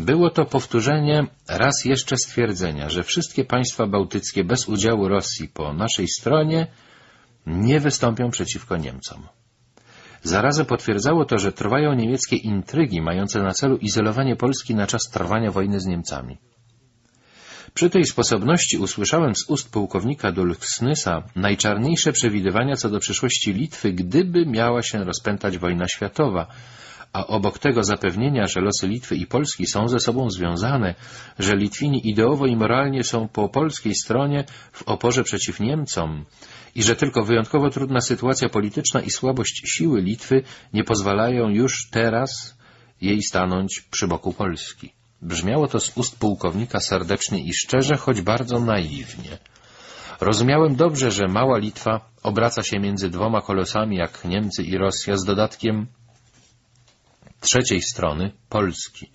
Było to powtórzenie raz jeszcze stwierdzenia, że wszystkie państwa bałtyckie bez udziału Rosji po naszej stronie nie wystąpią przeciwko Niemcom. Zarazem potwierdzało to, że trwają niemieckie intrygi mające na celu izolowanie Polski na czas trwania wojny z Niemcami. Przy tej sposobności usłyszałem z ust pułkownika Dulksnysa najczarniejsze przewidywania co do przyszłości Litwy, gdyby miała się rozpętać wojna światowa, a obok tego zapewnienia, że losy Litwy i Polski są ze sobą związane, że Litwini ideowo i moralnie są po polskiej stronie w oporze przeciw Niemcom i że tylko wyjątkowo trudna sytuacja polityczna i słabość siły Litwy nie pozwalają już teraz jej stanąć przy boku Polski. Brzmiało to z ust pułkownika serdecznie i szczerze, choć bardzo naiwnie. Rozumiałem dobrze, że mała Litwa obraca się między dwoma kolosami jak Niemcy i Rosja z dodatkiem trzeciej strony Polski.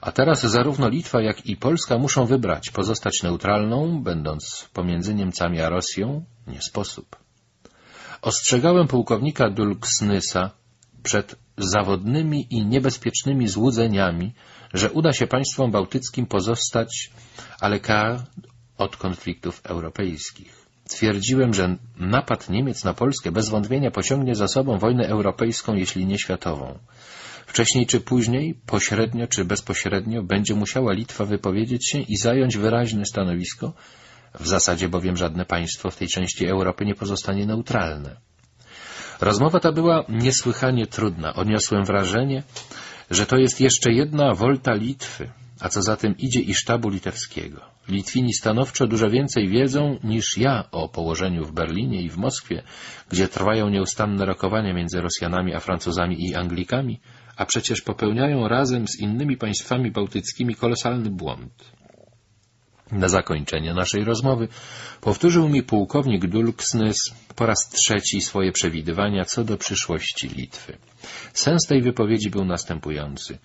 A teraz zarówno Litwa, jak i Polska muszą wybrać pozostać neutralną, będąc pomiędzy Niemcami a Rosją, nie sposób. Ostrzegałem pułkownika Dulksnysa przed zawodnymi i niebezpiecznymi złudzeniami, że uda się państwom bałtyckim pozostać ale od konfliktów europejskich. Twierdziłem, że napad Niemiec na Polskę bez wątpienia pociągnie za sobą wojnę europejską, jeśli nie światową. Wcześniej czy później, pośrednio czy bezpośrednio, będzie musiała Litwa wypowiedzieć się i zająć wyraźne stanowisko, w zasadzie bowiem żadne państwo w tej części Europy nie pozostanie neutralne. Rozmowa ta była niesłychanie trudna. Odniosłem wrażenie, że to jest jeszcze jedna wolta Litwy, a co za tym idzie i sztabu litewskiego. Litwini stanowczo dużo więcej wiedzą niż ja o położeniu w Berlinie i w Moskwie, gdzie trwają nieustanne rokowania między Rosjanami a Francuzami i Anglikami, a przecież popełniają razem z innymi państwami bałtyckimi kolosalny błąd. Na zakończenie naszej rozmowy powtórzył mi pułkownik Dulksnys po raz trzeci swoje przewidywania co do przyszłości Litwy. Sens tej wypowiedzi był następujący.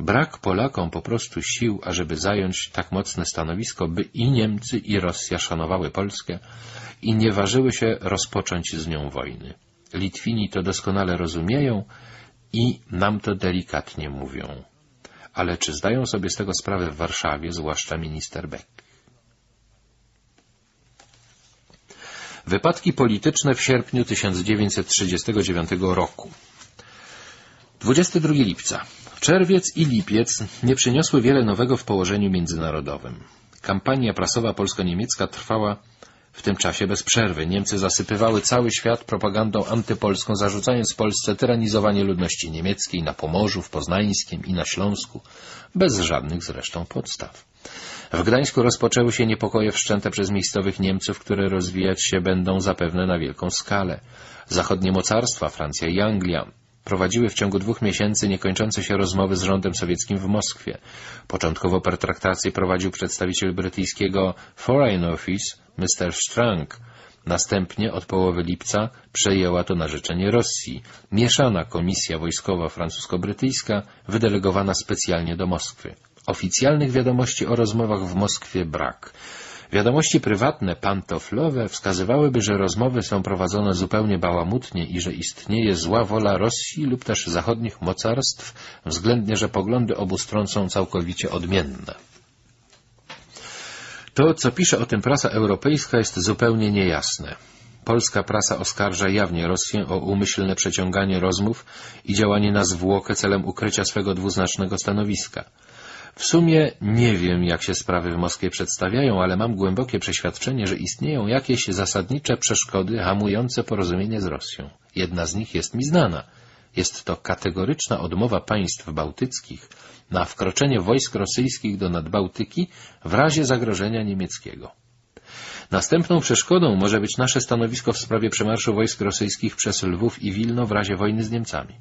Brak Polakom po prostu sił, ażeby zająć tak mocne stanowisko, by i Niemcy, i Rosja szanowały Polskę i nie ważyły się rozpocząć z nią wojny. Litwini to doskonale rozumieją i nam to delikatnie mówią. Ale czy zdają sobie z tego sprawę w Warszawie, zwłaszcza minister Beck? Wypadki polityczne w sierpniu 1939 roku. 22 lipca. Czerwiec i lipiec nie przyniosły wiele nowego w położeniu międzynarodowym. Kampania prasowa polsko-niemiecka trwała w tym czasie bez przerwy. Niemcy zasypywały cały świat propagandą antypolską, zarzucając Polsce tyranizowanie ludności niemieckiej na Pomorzu, w Poznańskim i na Śląsku, bez żadnych zresztą podstaw. W Gdańsku rozpoczęły się niepokoje wszczęte przez miejscowych Niemców, które rozwijać się będą zapewne na wielką skalę. Zachodnie mocarstwa, Francja i Anglia, prowadziły w ciągu dwóch miesięcy niekończące się rozmowy z rządem sowieckim w Moskwie. Początkowo pertraktację prowadził przedstawiciel brytyjskiego Foreign Office, Mr. Strang. Następnie od połowy lipca przejęła to na życzenie Rosji. Mieszana komisja wojskowa francusko-brytyjska, wydelegowana specjalnie do Moskwy. Oficjalnych wiadomości o rozmowach w Moskwie brak. Wiadomości prywatne, pantoflowe, wskazywałyby, że rozmowy są prowadzone zupełnie bałamutnie i że istnieje zła wola Rosji lub też zachodnich mocarstw, względnie, że poglądy obu stron są całkowicie odmienne. To, co pisze o tym prasa europejska, jest zupełnie niejasne. Polska prasa oskarża jawnie Rosję o umyślne przeciąganie rozmów i działanie na zwłokę celem ukrycia swego dwuznacznego stanowiska. W sumie nie wiem, jak się sprawy w Moskwie przedstawiają, ale mam głębokie przeświadczenie, że istnieją jakieś zasadnicze przeszkody hamujące porozumienie z Rosją. Jedna z nich jest mi znana. Jest to kategoryczna odmowa państw bałtyckich na wkroczenie wojsk rosyjskich do Nadbałtyki w razie zagrożenia niemieckiego. Następną przeszkodą może być nasze stanowisko w sprawie przemarszu wojsk rosyjskich przez Lwów i Wilno w razie wojny z Niemcami.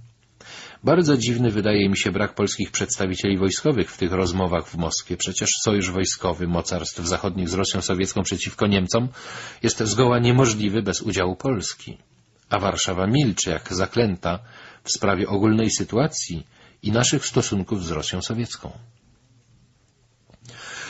Bardzo dziwny wydaje mi się brak polskich przedstawicieli wojskowych w tych rozmowach w Moskwie. Przecież sojusz wojskowy mocarstw zachodnich z Rosją sowiecką przeciwko Niemcom jest zgoła niemożliwy bez udziału Polski. A Warszawa milczy jak zaklęta w sprawie ogólnej sytuacji i naszych stosunków z Rosją sowiecką.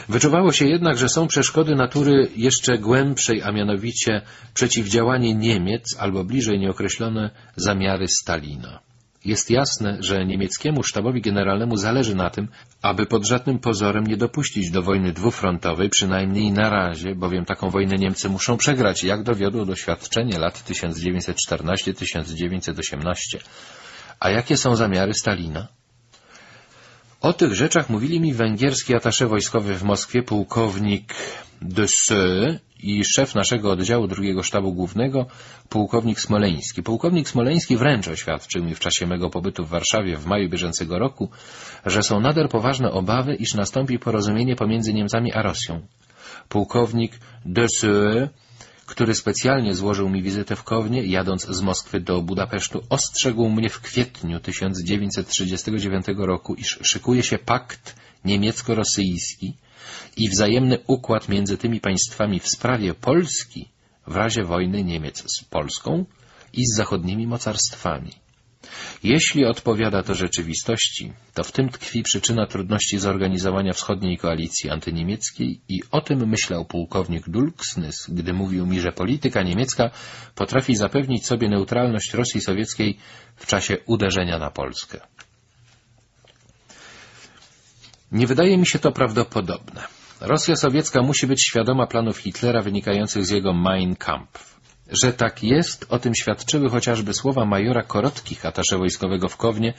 Wyczuwało się jednak, że są przeszkody natury jeszcze głębszej, a mianowicie przeciwdziałanie Niemiec albo bliżej nieokreślone zamiary Stalina. Jest jasne, że niemieckiemu sztabowi generalnemu zależy na tym, aby pod żadnym pozorem nie dopuścić do wojny dwufrontowej, przynajmniej na razie, bowiem taką wojnę Niemcy muszą przegrać, jak dowiodło doświadczenie lat 1914-1918. A jakie są zamiary Stalina? O tych rzeczach mówili mi węgierski atasze wojskowy w Moskwie, pułkownik de Seu i szef naszego oddziału drugiego sztabu głównego, pułkownik Smoleński. Pułkownik Smoleński wręcz oświadczył mi w czasie mego pobytu w Warszawie w maju bieżącego roku, że są nader poważne obawy, iż nastąpi porozumienie pomiędzy Niemcami a Rosją. Pułkownik de który specjalnie złożył mi wizytę w Kownie, jadąc z Moskwy do Budapesztu, ostrzegł mnie w kwietniu 1939 roku, iż szykuje się pakt niemiecko-rosyjski i wzajemny układ między tymi państwami w sprawie Polski w razie wojny Niemiec z Polską i z zachodnimi mocarstwami. Jeśli odpowiada to rzeczywistości, to w tym tkwi przyczyna trudności zorganizowania wschodniej koalicji antyniemieckiej i o tym myślał pułkownik Dulksnys, gdy mówił mi, że polityka niemiecka potrafi zapewnić sobie neutralność Rosji Sowieckiej w czasie uderzenia na Polskę. Nie wydaje mi się to prawdopodobne. Rosja sowiecka musi być świadoma planów Hitlera wynikających z jego Mein Kampf. Że tak jest, o tym świadczyły chociażby słowa majora Korotkich, atasze wojskowego w Kownie,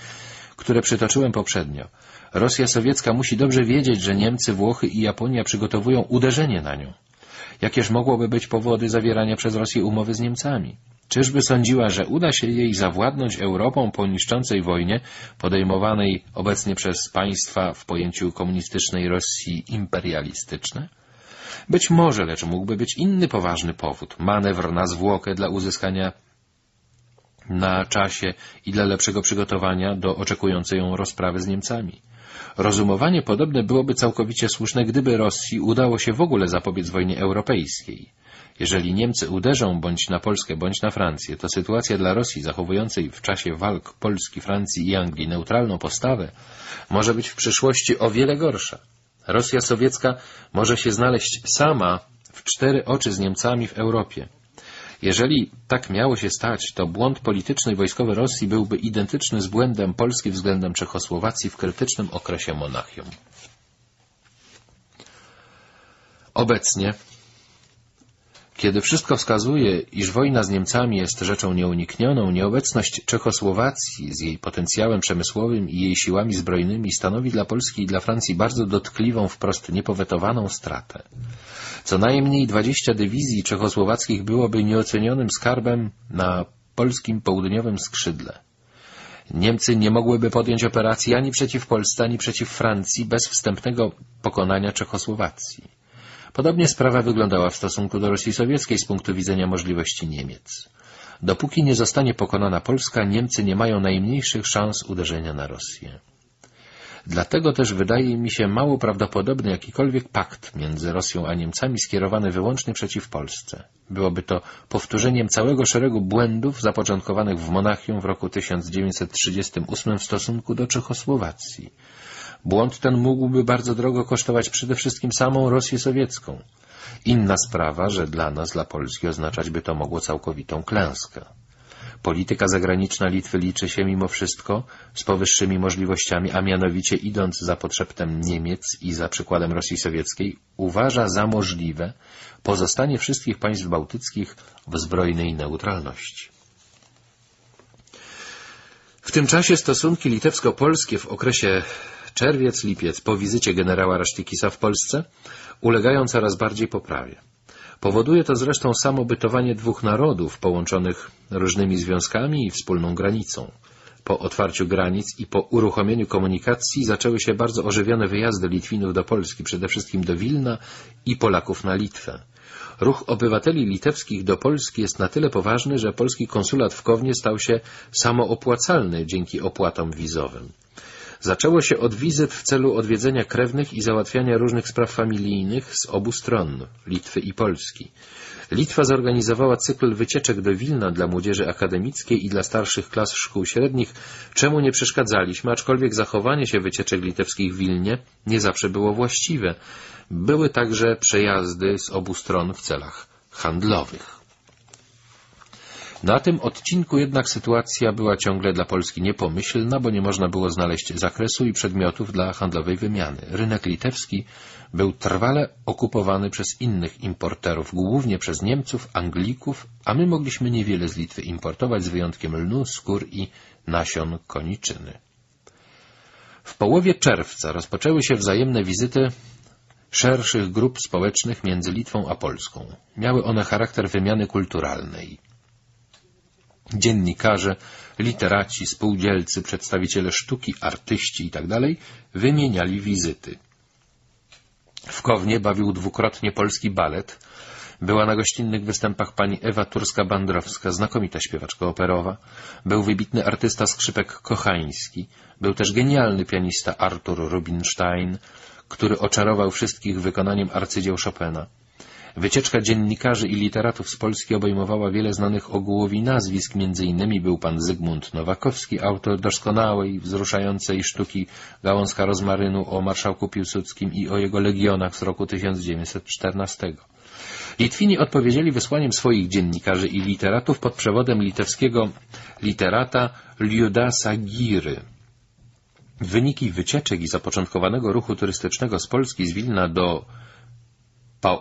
które przytoczyłem poprzednio. Rosja sowiecka musi dobrze wiedzieć, że Niemcy, Włochy i Japonia przygotowują uderzenie na nią. Jakież mogłoby być powody zawierania przez Rosję umowy z Niemcami? Czyżby sądziła, że uda się jej zawładnąć Europą po niszczącej wojnie, podejmowanej obecnie przez państwa w pojęciu komunistycznej Rosji imperialistyczne? Być może, lecz mógłby być inny poważny powód. Manewr na zwłokę dla uzyskania na czasie i dla lepszego przygotowania do oczekującej ją rozprawy z Niemcami. Rozumowanie podobne byłoby całkowicie słuszne, gdyby Rosji udało się w ogóle zapobiec wojnie europejskiej. Jeżeli Niemcy uderzą bądź na Polskę, bądź na Francję, to sytuacja dla Rosji zachowującej w czasie walk Polski, Francji i Anglii neutralną postawę może być w przyszłości o wiele gorsza. Rosja sowiecka może się znaleźć sama w cztery oczy z Niemcami w Europie. Jeżeli tak miało się stać, to błąd polityczny i wojskowy Rosji byłby identyczny z błędem Polski względem Czechosłowacji w krytycznym okresie Monachium. Obecnie kiedy wszystko wskazuje, iż wojna z Niemcami jest rzeczą nieuniknioną, nieobecność Czechosłowacji z jej potencjałem przemysłowym i jej siłami zbrojnymi stanowi dla Polski i dla Francji bardzo dotkliwą, wprost niepowetowaną stratę. Co najmniej 20 dywizji czechosłowackich byłoby nieocenionym skarbem na polskim południowym skrzydle. Niemcy nie mogłyby podjąć operacji ani przeciw Polsce, ani przeciw Francji bez wstępnego pokonania Czechosłowacji. Podobnie sprawa wyglądała w stosunku do Rosji Sowieckiej z punktu widzenia możliwości Niemiec. Dopóki nie zostanie pokonana Polska, Niemcy nie mają najmniejszych szans uderzenia na Rosję. Dlatego też wydaje mi się mało prawdopodobny jakikolwiek pakt między Rosją a Niemcami skierowany wyłącznie przeciw Polsce. Byłoby to powtórzeniem całego szeregu błędów zapoczątkowanych w Monachium w roku 1938 w stosunku do Czechosłowacji. Błąd ten mógłby bardzo drogo kosztować przede wszystkim samą Rosję sowiecką. Inna sprawa, że dla nas, dla Polski, oznaczać by to mogło całkowitą klęskę. Polityka zagraniczna Litwy liczy się mimo wszystko z powyższymi możliwościami, a mianowicie idąc za podszeptem Niemiec i za przykładem Rosji Sowieckiej, uważa za możliwe pozostanie wszystkich państw bałtyckich w zbrojnej neutralności. W tym czasie stosunki litewsko-polskie w okresie czerwiec-lipiec po wizycie generała Rasztikisa w Polsce ulegają coraz bardziej poprawie. Powoduje to zresztą samo bytowanie dwóch narodów połączonych różnymi związkami i wspólną granicą. Po otwarciu granic i po uruchomieniu komunikacji zaczęły się bardzo ożywione wyjazdy Litwinów do Polski, przede wszystkim do Wilna i Polaków na Litwę. Ruch obywateli litewskich do Polski jest na tyle poważny, że polski konsulat w Kownie stał się samoopłacalny dzięki opłatom wizowym. Zaczęło się od wizyt w celu odwiedzenia krewnych i załatwiania różnych spraw familijnych z obu stron, Litwy i Polski. Litwa zorganizowała cykl wycieczek do Wilna dla młodzieży akademickiej i dla starszych klas szkół średnich, czemu nie przeszkadzaliśmy, aczkolwiek zachowanie się wycieczek litewskich w Wilnie nie zawsze było właściwe. Były także przejazdy z obu stron w celach handlowych. Na tym odcinku jednak sytuacja była ciągle dla Polski niepomyślna, bo nie można było znaleźć zakresu i przedmiotów dla handlowej wymiany. Rynek litewski był trwale okupowany przez innych importerów, głównie przez Niemców, Anglików, a my mogliśmy niewiele z Litwy importować, z wyjątkiem lnu, skór i nasion koniczyny. W połowie czerwca rozpoczęły się wzajemne wizyty szerszych grup społecznych między Litwą a Polską. Miały one charakter wymiany kulturalnej. Dziennikarze, literaci, spółdzielcy, przedstawiciele sztuki, artyści itd. Tak wymieniali wizyty. W Kownie bawił dwukrotnie polski balet. Była na gościnnych występach pani Ewa Turska-Bandrowska, znakomita śpiewaczka operowa. Był wybitny artysta skrzypek Kochański. Był też genialny pianista Artur Rubinstein, który oczarował wszystkich wykonaniem arcydzieł Chopina. Wycieczka dziennikarzy i literatów z Polski obejmowała wiele znanych ogółowi nazwisk, między innymi był pan Zygmunt Nowakowski, autor doskonałej, wzruszającej sztuki Gałązka rozmarynu o marszałku Piłsudskim i o jego legionach z roku 1914. Litwini odpowiedzieli wysłaniem swoich dziennikarzy i literatów pod przewodem litewskiego literata Liudasa Giry. Wyniki wycieczek i zapoczątkowanego ruchu turystycznego z Polski z Wilna do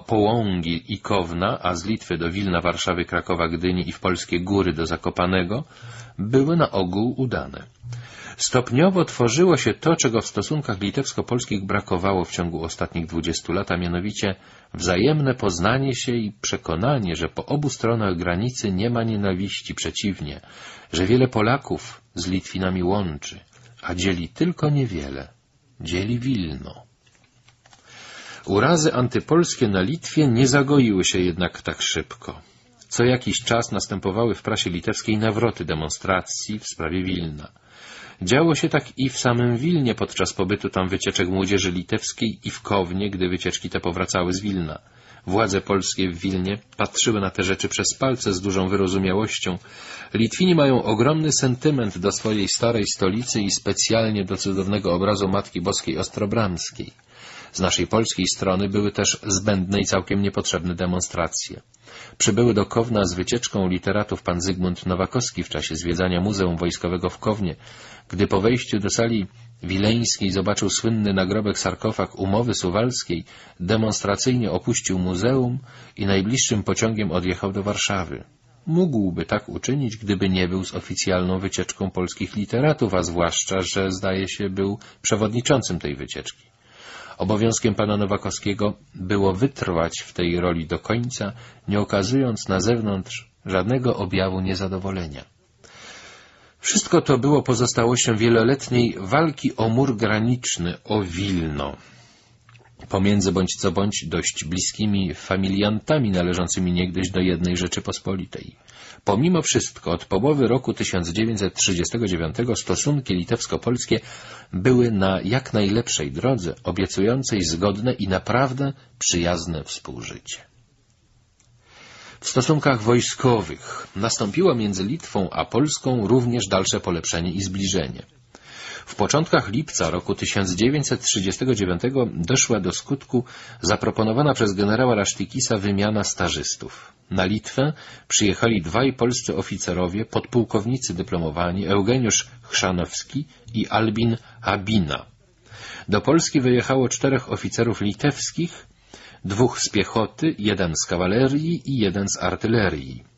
Połągi i Kowna, a z Litwy do Wilna, Warszawy, Krakowa, Gdyni i w polskie góry do Zakopanego, były na ogół udane. Stopniowo tworzyło się to, czego w stosunkach litewsko-polskich brakowało w ciągu ostatnich dwudziestu lat, a mianowicie wzajemne poznanie się i przekonanie, że po obu stronach granicy nie ma nienawiści, przeciwnie, że wiele Polaków z Litwinami łączy, a dzieli tylko niewiele, dzieli Wilno. Urazy antypolskie na Litwie nie zagoiły się jednak tak szybko. Co jakiś czas następowały w prasie litewskiej nawroty demonstracji w sprawie Wilna. Działo się tak i w samym Wilnie podczas pobytu tam wycieczek młodzieży litewskiej i w Kownie, gdy wycieczki te powracały z Wilna. Władze polskie w Wilnie patrzyły na te rzeczy przez palce z dużą wyrozumiałością. Litwini mają ogromny sentyment do swojej starej stolicy i specjalnie do cudownego obrazu Matki Boskiej Ostrobramskiej. Z naszej polskiej strony były też zbędne i całkiem niepotrzebne demonstracje. Przybyły do Kowna z wycieczką literatów pan Zygmunt Nowakowski w czasie zwiedzania Muzeum Wojskowego w Kownie. Gdy po wejściu do sali wileńskiej zobaczył słynny nagrobek sarkofag umowy suwalskiej, demonstracyjnie opuścił muzeum i najbliższym pociągiem odjechał do Warszawy. Mógłby tak uczynić, gdyby nie był z oficjalną wycieczką polskich literatów, a zwłaszcza, że zdaje się był przewodniczącym tej wycieczki. Obowiązkiem pana Nowakowskiego było wytrwać w tej roli do końca, nie okazując na zewnątrz żadnego objawu niezadowolenia. Wszystko to było pozostałością wieloletniej walki o mur graniczny, o Wilno, pomiędzy bądź co bądź dość bliskimi familiantami należącymi niegdyś do jednej Rzeczypospolitej. Pomimo wszystko od połowy roku 1939 stosunki litewsko-polskie były na jak najlepszej drodze, obiecującej zgodne i naprawdę przyjazne współżycie. W stosunkach wojskowych nastąpiło między Litwą a Polską również dalsze polepszenie i zbliżenie. W początkach lipca roku 1939 doszła do skutku zaproponowana przez generała Rasztikisa wymiana stażystów. Na Litwę przyjechali dwaj polscy oficerowie, podpułkownicy dyplomowani Eugeniusz Chrzanowski i Albin Abina. Do Polski wyjechało czterech oficerów litewskich, dwóch z piechoty, jeden z kawalerii i jeden z artylerii.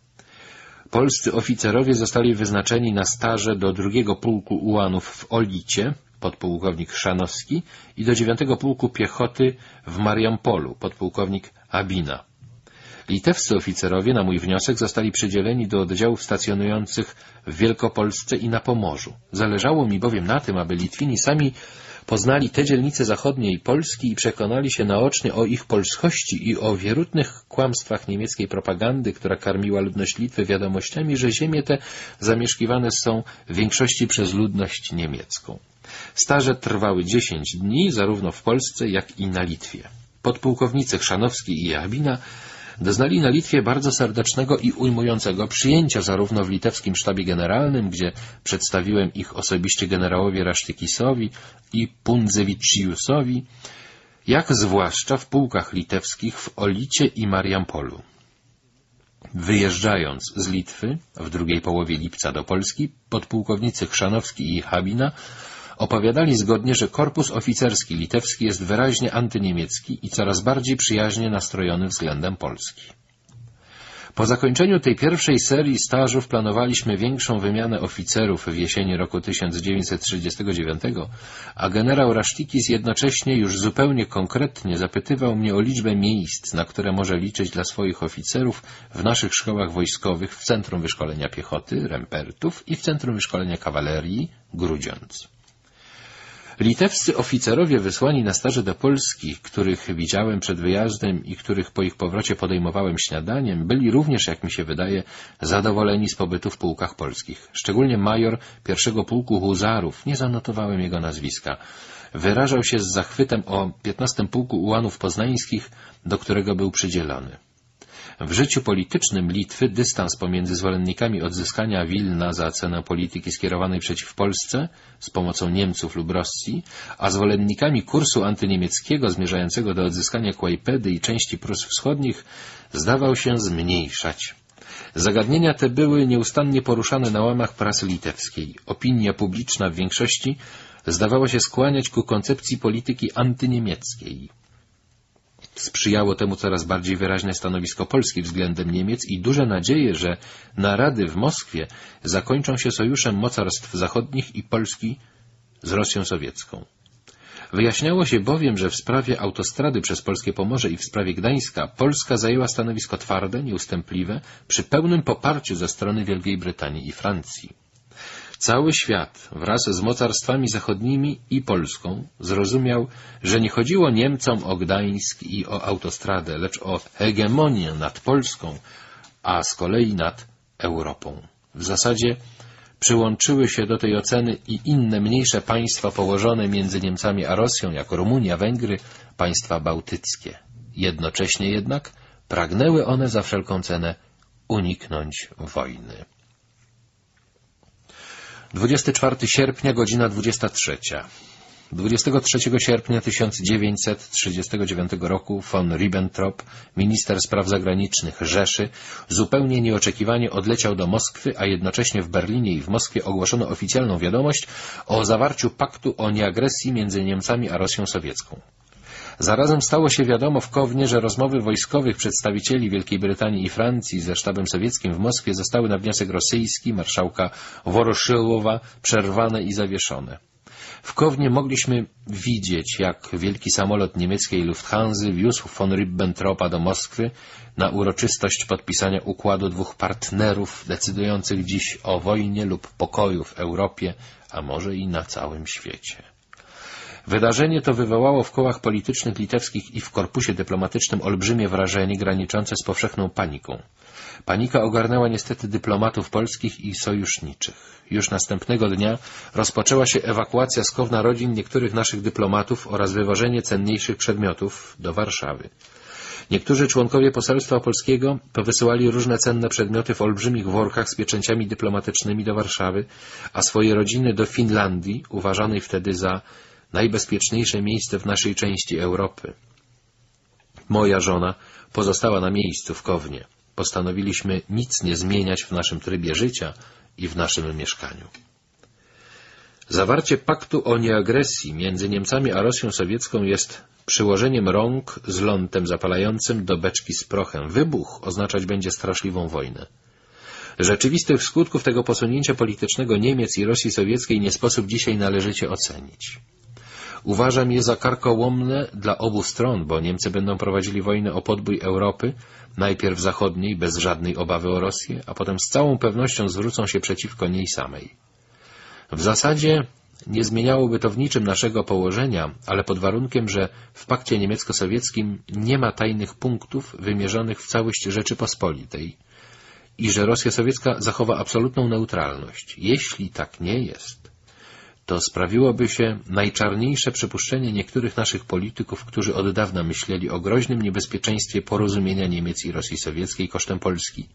Polscy oficerowie zostali wyznaczeni na staże do drugiego pułku ułanów w Olicie, podpułkownik Szanowski, i do dziewiątego pułku piechoty w Mariampolu, podpułkownik Abina. Litewscy oficerowie na mój wniosek zostali przydzieleni do oddziałów stacjonujących w Wielkopolsce i na Pomorzu. Zależało mi bowiem na tym, aby Litwini sami poznali te dzielnice zachodniej Polski i przekonali się naocznie o ich polskości i o wierutnych kłamstwach niemieckiej propagandy, która karmiła ludność Litwy wiadomościami, że ziemie te zamieszkiwane są w większości przez ludność niemiecką. Staże trwały dziesięć dni, zarówno w Polsce, jak i na Litwie. Podpułkownicy Chrzanowski i Jabina doznali na Litwie bardzo serdecznego i ujmującego przyjęcia zarówno w litewskim sztabie generalnym, gdzie przedstawiłem ich osobiście generałowi Rasztykisowi i Pundzewicziusowi, jak zwłaszcza w pułkach litewskich w Olicie i Mariampolu. Wyjeżdżając z Litwy w drugiej połowie lipca do Polski, podpułkownicy Chrzanowski i Habina opowiadali zgodnie, że korpus oficerski litewski jest wyraźnie antyniemiecki i coraz bardziej przyjaźnie nastrojony względem Polski. Po zakończeniu tej pierwszej serii stażów planowaliśmy większą wymianę oficerów w jesieni roku 1939, a generał Rasztikis jednocześnie już zupełnie konkretnie zapytywał mnie o liczbę miejsc, na które może liczyć dla swoich oficerów w naszych szkołach wojskowych w Centrum Wyszkolenia Piechoty, Rempertów i w Centrum Wyszkolenia Kawalerii, Grudziądz. Litewscy oficerowie wysłani na staże do Polski, których widziałem przed wyjazdem i których po ich powrocie podejmowałem śniadaniem, byli również, jak mi się wydaje, zadowoleni z pobytu w pułkach polskich. Szczególnie major pierwszego pułku huzarów, nie zanotowałem jego nazwiska, wyrażał się z zachwytem o 15 pułku ułanów poznańskich, do którego był przydzielony. W życiu politycznym Litwy dystans pomiędzy zwolennikami odzyskania Wilna za cenę polityki skierowanej przeciw Polsce z pomocą Niemców lub Rosji, a zwolennikami kursu antyniemieckiego zmierzającego do odzyskania Kłajpedy i części Prus Wschodnich zdawał się zmniejszać. Zagadnienia te były nieustannie poruszane na łamach prasy litewskiej. Opinia publiczna w większości zdawała się skłaniać ku koncepcji polityki antyniemieckiej. Sprzyjało temu coraz bardziej wyraźne stanowisko Polski względem Niemiec i duże nadzieje, że narady w Moskwie zakończą się sojuszem mocarstw zachodnich i Polski z Rosją sowiecką. Wyjaśniało się bowiem, że w sprawie autostrady przez Polskie Pomorze i w sprawie Gdańska Polska zajęła stanowisko twarde, nieustępliwe, przy pełnym poparciu ze strony Wielkiej Brytanii i Francji. Cały świat wraz z mocarstwami zachodnimi i Polską zrozumiał, że nie chodziło Niemcom o Gdańsk i o autostradę, lecz o hegemonię nad Polską, a z kolei nad Europą. W zasadzie przyłączyły się do tej oceny i inne mniejsze państwa położone między Niemcami a Rosją, jak Rumunia, Węgry, państwa bałtyckie. Jednocześnie jednak pragnęły one za wszelką cenę uniknąć wojny. 24 sierpnia, godzina 23. 23 sierpnia 1939 roku von Ribbentrop, minister spraw zagranicznych Rzeszy, zupełnie nieoczekiwanie odleciał do Moskwy, a jednocześnie w Berlinie i w Moskwie ogłoszono oficjalną wiadomość o zawarciu paktu o nieagresji między Niemcami a Rosją sowiecką. Zarazem stało się wiadomo w Kownie, że rozmowy wojskowych przedstawicieli Wielkiej Brytanii i Francji ze sztabem sowieckim w Moskwie zostały na wniosek rosyjski marszałka Woroszyłowa przerwane i zawieszone. W Kownie mogliśmy widzieć, jak wielki samolot niemieckiej Lufthansa wiózł von Ribbentropa do Moskwy na uroczystość podpisania układu dwóch partnerów decydujących dziś o wojnie lub pokoju w Europie, a może i na całym świecie. Wydarzenie to wywołało w kołach politycznych litewskich i w korpusie dyplomatycznym olbrzymie wrażenie graniczące z powszechną paniką. Panika ogarnęła niestety dyplomatów polskich i sojuszniczych. Już następnego dnia rozpoczęła się ewakuacja z Kowna rodzin niektórych naszych dyplomatów oraz wywożenie cenniejszych przedmiotów do Warszawy. Niektórzy członkowie poselstwa polskiego powysyłali różne cenne przedmioty w olbrzymich workach z pieczęciami dyplomatycznymi do Warszawy, a swoje rodziny do Finlandii, uważanej wtedy za najbezpieczniejsze miejsce w naszej części Europy. Moja żona pozostała na miejscu w Kownie. Postanowiliśmy nic nie zmieniać w naszym trybie życia i w naszym mieszkaniu. Zawarcie paktu o nieagresji między Niemcami a Rosją sowiecką jest przyłożeniem rąk z lądem zapalającym do beczki z prochem. Wybuch oznaczać będzie straszliwą wojnę. Rzeczywistych skutków tego posunięcia politycznego Niemiec i Rosji Sowieckiej nie sposób dzisiaj należycie ocenić. Uważam je za karkołomne dla obu stron, bo Niemcy będą prowadzili wojnę o podbój Europy, najpierw zachodniej, bez żadnej obawy o Rosję, a potem z całą pewnością zwrócą się przeciwko niej samej. W zasadzie nie zmieniałoby to w niczym naszego położenia, ale pod warunkiem, że w pakcie niemiecko-sowieckim nie ma tajnych punktów wymierzonych w całość Rzeczypospolitej i że Rosja sowiecka zachowa absolutną neutralność. Jeśli tak nie jest, to sprawiłoby się najczarniejsze przypuszczenie niektórych naszych polityków, którzy od dawna myśleli o groźnym niebezpieczeństwie porozumienia Niemiec i Rosji Sowieckiej kosztem Polski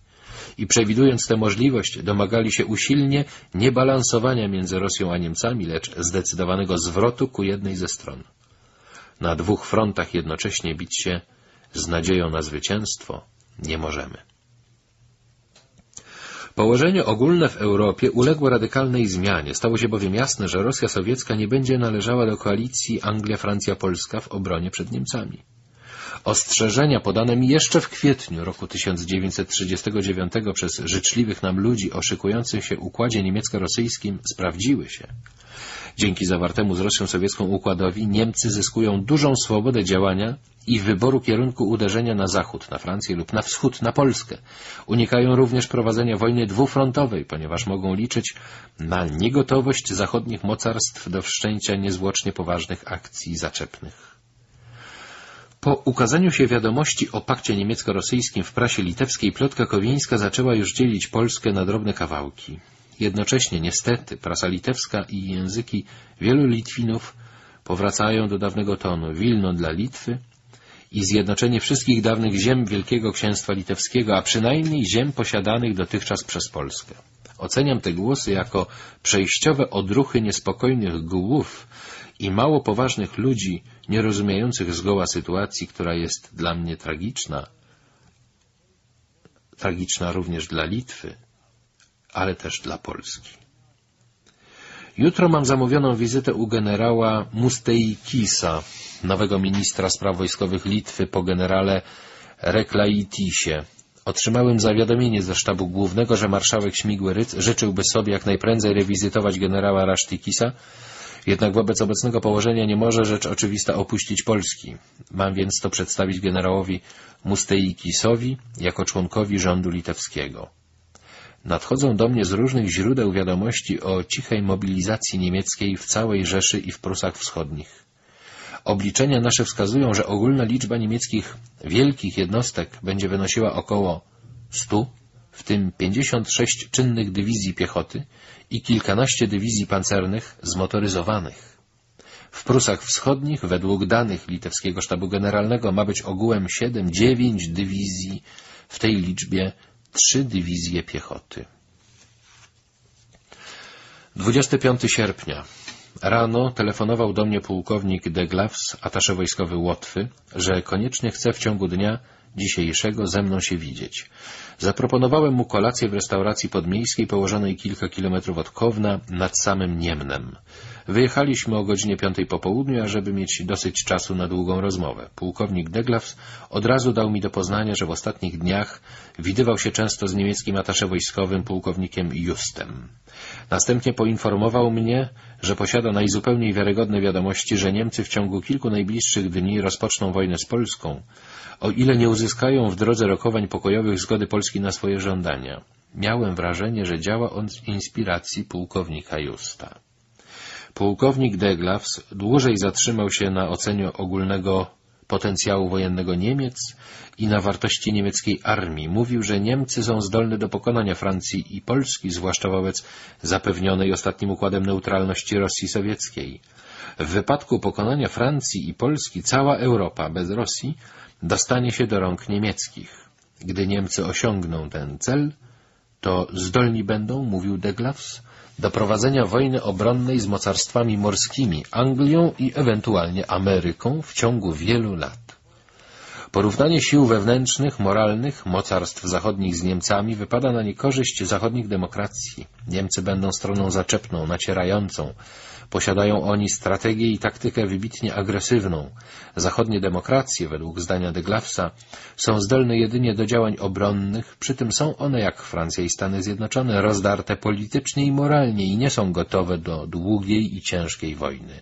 i przewidując tę możliwość domagali się usilnie nie balansowania między Rosją a Niemcami, lecz zdecydowanego zwrotu ku jednej ze stron. Na dwóch frontach jednocześnie bić się z nadzieją na zwycięstwo nie możemy. Położenie ogólne w Europie uległo radykalnej zmianie. Stało się bowiem jasne, że Rosja sowiecka nie będzie należała do koalicji Anglia-Francja-Polska w obronie przed Niemcami. Ostrzeżenia podane mi jeszcze w kwietniu roku 1939 przez życzliwych nam ludzi o szykującym się układzie niemiecko-rosyjskim sprawdziły się. Dzięki zawartemu z Rosją sowiecką układowi Niemcy zyskują dużą swobodę działania i wyboru kierunku uderzenia na zachód, na Francję lub na wschód, na Polskę. Unikają również prowadzenia wojny dwufrontowej, ponieważ mogą liczyć na niegotowość zachodnich mocarstw do wszczęcia niezwłocznie poważnych akcji zaczepnych. Po ukazaniu się wiadomości o pakcie niemiecko-rosyjskim w prasie litewskiej plotka kowieńska zaczęła już dzielić Polskę na drobne kawałki. Jednocześnie, niestety, prasa litewska i języki wielu Litwinów powracają do dawnego tonu. Wilno dla Litwy i zjednoczenie wszystkich dawnych ziem Wielkiego Księstwa Litewskiego, a przynajmniej ziem posiadanych dotychczas przez Polskę. Oceniam te głosy jako przejściowe odruchy niespokojnych głów i mało poważnych ludzi, nie rozumiejących zgoła sytuacji, która jest dla mnie tragiczna, tragiczna również dla Litwy, ale też dla Polski. Jutro mam zamówioną wizytę u generała Musteikisa, nowego ministra spraw wojskowych Litwy po generale Reklaitisie. Otrzymałem zawiadomienie ze sztabu głównego, że marszałek Śmigły Ryc życzyłby sobie jak najprędzej rewizytować generała Rasztikisa, jednak wobec obecnego położenia nie może rzecz oczywista opuścić Polski. Mam więc to przedstawić generałowi Musteikisowi jako członkowi rządu litewskiego. Nadchodzą do mnie z różnych źródeł wiadomości o cichej mobilizacji niemieckiej w całej Rzeszy i w Prusach Wschodnich. Obliczenia nasze wskazują, że ogólna liczba niemieckich wielkich jednostek będzie wynosiła około 100, w tym 56 czynnych dywizji piechoty i kilkanaście dywizji pancernych zmotoryzowanych. W Prusach Wschodnich, według danych litewskiego sztabu generalnego, ma być ogółem 7-9 dywizji, w tej liczbie trzy dywizje piechoty. 25 sierpnia. Rano telefonował do mnie pułkownik de Glavs, atasze wojskowy Łotwy, że koniecznie chce w ciągu dnia dzisiejszego ze mną się widzieć. Zaproponowałem mu kolację w restauracji podmiejskiej położonej kilka kilometrów od Kowna nad samym Niemnem. Wyjechaliśmy o godzinie piątej po południu, ażeby mieć dosyć czasu na długą rozmowę. Pułkownik Deglaws od razu dał mi do poznania, że w ostatnich dniach widywał się często z niemieckim atasze wojskowym pułkownikiem Justem. Następnie poinformował mnie, że posiada najzupełniej wiarygodne wiadomości, że Niemcy w ciągu kilku najbliższych dni rozpoczną wojnę z Polską, o ile nie uzyskają w drodze rokowań pokojowych zgody Polski na swoje żądania. Miałem wrażenie, że działa on z inspiracji pułkownika Justa. Pułkownik Deglavs dłużej zatrzymał się na ocenie ogólnego potencjału wojennego Niemiec i na wartości niemieckiej armii. Mówił, że Niemcy są zdolne do pokonania Francji i Polski, zwłaszcza wobec zapewnionej ostatnim układem neutralności Rosji Sowieckiej. W wypadku pokonania Francji i Polski cała Europa bez Rosji dostanie się do rąk niemieckich. Gdy Niemcy osiągną ten cel, to zdolni będą, mówił Deglavs, do prowadzenia wojny obronnej z mocarstwami morskimi, Anglią i ewentualnie Ameryką w ciągu wielu lat. Porównanie sił wewnętrznych, moralnych mocarstw zachodnich z Niemcami wypada na niekorzyść zachodnich demokracji. Niemcy będą stroną zaczepną, nacierającą. Posiadają oni strategię i taktykę wybitnie agresywną. Zachodnie demokracje, według zdania de są zdolne jedynie do działań obronnych, przy tym są one, jak Francja i Stany Zjednoczone, rozdarte politycznie i moralnie i nie są gotowe do długiej i ciężkiej wojny.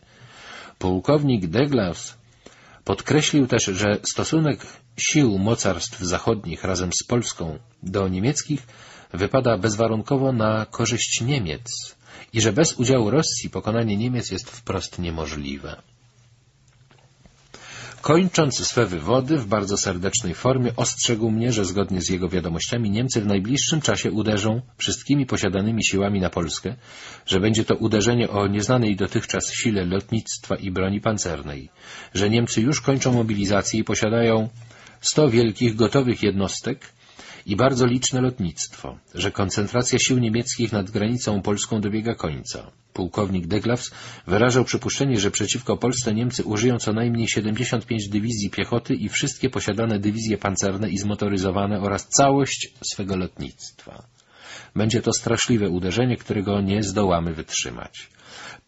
Pułkownik de Glafs Podkreślił też, że stosunek sił mocarstw zachodnich razem z Polską do niemieckich wypada bezwarunkowo na korzyść Niemiec i że bez udziału Rosji pokonanie Niemiec jest wprost niemożliwe. Kończąc swe wywody w bardzo serdecznej formie, ostrzegł mnie, że zgodnie z jego wiadomościami Niemcy w najbliższym czasie uderzą wszystkimi posiadanymi siłami na Polskę, że będzie to uderzenie o nieznanej dotychczas sile lotnictwa i broni pancernej, że Niemcy już kończą mobilizację i posiadają sto wielkich, gotowych jednostek, i bardzo liczne lotnictwo, że koncentracja sił niemieckich nad granicą polską dobiega końca. Pułkownik Deglavs wyrażał przypuszczenie, że przeciwko Polsce Niemcy użyją co najmniej 75 dywizji piechoty i wszystkie posiadane dywizje pancerne i zmotoryzowane oraz całość swego lotnictwa. będzie to straszliwe uderzenie, którego nie zdołamy wytrzymać.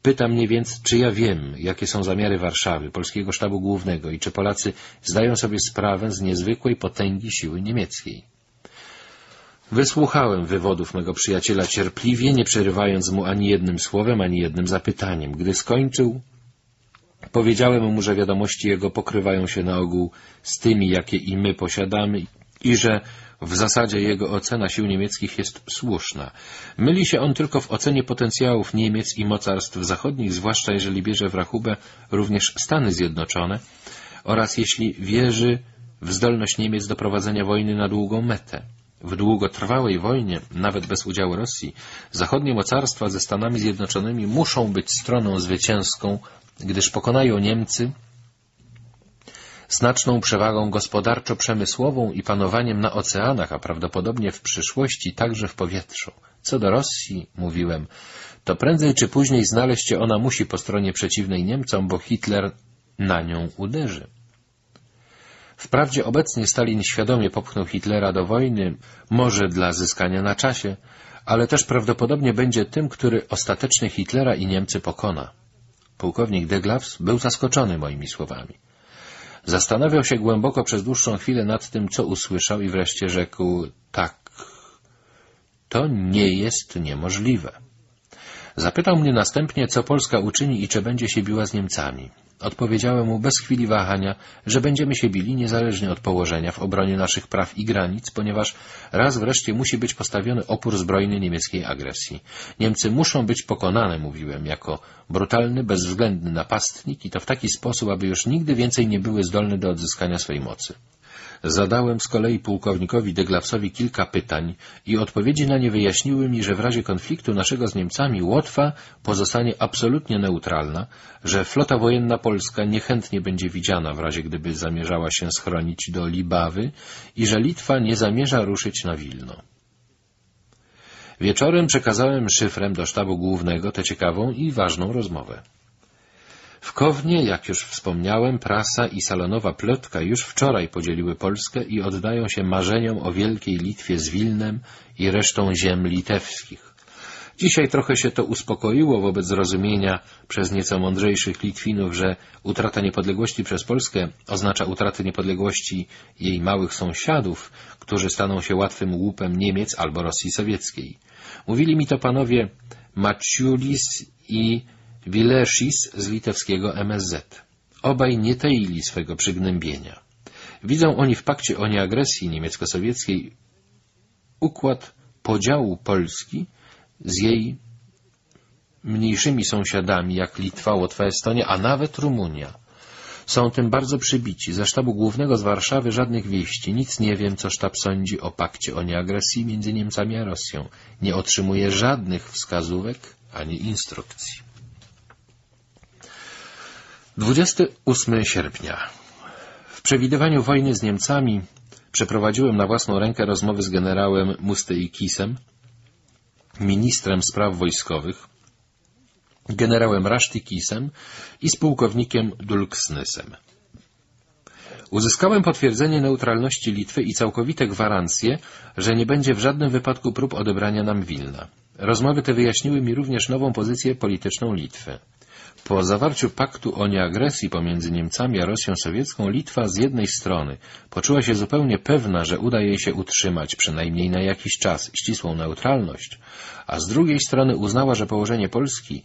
Pyta mnie więc, czy ja wiem, jakie są zamiary Warszawy, Polskiego Sztabu Głównego i czy Polacy zdają sobie sprawę z niezwykłej potęgi siły niemieckiej. Wysłuchałem wywodów mego przyjaciela cierpliwie, nie przerywając mu ani jednym słowem, ani jednym zapytaniem. Gdy skończył, powiedziałem mu, że wiadomości jego pokrywają się na ogół z tymi, jakie i my posiadamy i że w zasadzie jego ocena sił niemieckich jest słuszna. Myli się on tylko w ocenie potencjałów Niemiec i mocarstw zachodnich, zwłaszcza jeżeli bierze w rachubę również Stany Zjednoczone oraz jeśli wierzy w zdolność Niemiec do prowadzenia wojny na długą metę. W długotrwałej wojnie, nawet bez udziału Rosji, zachodnie mocarstwa ze Stanami Zjednoczonymi muszą być stroną zwycięską, gdyż pokonają Niemcy znaczną przewagą gospodarczo-przemysłową i panowaniem na oceanach, a prawdopodobnie w przyszłości także w powietrzu. Co do Rosji, mówiłem, to prędzej czy później znaleźć się ona musi po stronie przeciwnej Niemcom, bo Hitler na nią uderzy. Wprawdzie obecnie Stalin świadomie popchnął Hitlera do wojny, może dla zyskania na czasie, ale też prawdopodobnie będzie tym, który ostatecznie Hitlera i Niemcy pokona. Pułkownik Deglavs był zaskoczony moimi słowami. Zastanawiał się głęboko przez dłuższą chwilę nad tym, co usłyszał i wreszcie rzekł — tak, to nie jest niemożliwe. Zapytał mnie następnie, co Polska uczyni i czy będzie się biła z Niemcami. Odpowiedziałem mu bez chwili wahania, że będziemy się bili niezależnie od położenia w obronie naszych praw i granic, ponieważ raz wreszcie musi być postawiony opór zbrojny niemieckiej agresji. Niemcy muszą być pokonane, mówiłem, jako brutalny, bezwzględny napastnik i to w taki sposób, aby już nigdy więcej nie były zdolne do odzyskania swej mocy. Zadałem z kolei pułkownikowi Deglawsowi kilka pytań i odpowiedzi na nie wyjaśniły mi, że w razie konfliktu naszego z Niemcami Łotwa pozostanie absolutnie neutralna, że flota wojenna polska niechętnie będzie widziana w razie gdyby zamierzała się schronić do Libawy i że Litwa nie zamierza ruszyć na Wilno. Wieczorem przekazałem szyfrem do sztabu głównego tę ciekawą i ważną rozmowę. W Kownie, jak już wspomniałem, prasa i salonowa plotka już wczoraj podzieliły Polskę i oddają się marzeniom o wielkiej Litwie z Wilnem i resztą ziem litewskich. Dzisiaj trochę się to uspokoiło wobec zrozumienia przez nieco mądrzejszych Litwinów, że utrata niepodległości przez Polskę oznacza utratę niepodległości jej małych sąsiadów, którzy staną się łatwym łupem Niemiec albo Rosji Sowieckiej. Mówili mi to panowie Maciulis i Wileszis z litewskiego MSZ. Obaj nie taili swego przygnębienia. Widzą oni w pakcie o nieagresji niemiecko-sowieckiej układ podziału Polski z jej mniejszymi sąsiadami, jak Litwa, Łotwa, Estonia, a nawet Rumunia. Są tym bardzo przybici. Ze sztabu głównego z Warszawy żadnych wieści. Nic nie wiem, co sztab sądzi o pakcie o nieagresji między Niemcami a Rosją. Nie otrzymuje żadnych wskazówek ani instrukcji. 28 sierpnia. W przewidywaniu wojny z Niemcami przeprowadziłem na własną rękę rozmowy z generałem Musteikisem, ministrem spraw wojskowych, generałem Rasztikisem i z pułkownikiem Dulksnysem. Uzyskałem potwierdzenie neutralności Litwy i całkowite gwarancje, że nie będzie w żadnym wypadku prób odebrania nam Wilna. Rozmowy te wyjaśniły mi również nową pozycję polityczną Litwy. Po zawarciu paktu o nieagresji pomiędzy Niemcami a Rosją Sowiecką Litwa z jednej strony poczuła się zupełnie pewna, że uda jej się utrzymać przynajmniej na jakiś czas ścisłą neutralność, a z drugiej strony uznała, że położenie Polski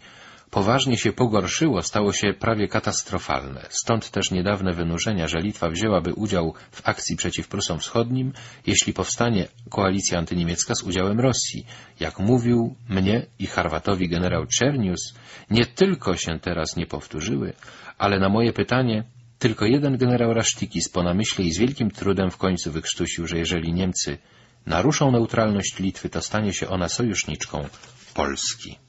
poważnie się pogorszyło, stało się prawie katastrofalne. Stąd też niedawne wynurzenia, że Litwa wzięłaby udział w akcji przeciw Prusom Wschodnim, jeśli powstanie koalicja antyniemiecka z udziałem Rosji. Jak mówił mnie i Harwatowi generał Czernius, nie tylko się teraz nie powtórzyły, ale na moje pytanie tylko jeden generał Rasztikis po namyśle i z wielkim trudem w końcu wykrztusił, że jeżeli Niemcy naruszą neutralność Litwy, to stanie się ona sojuszniczką Polski.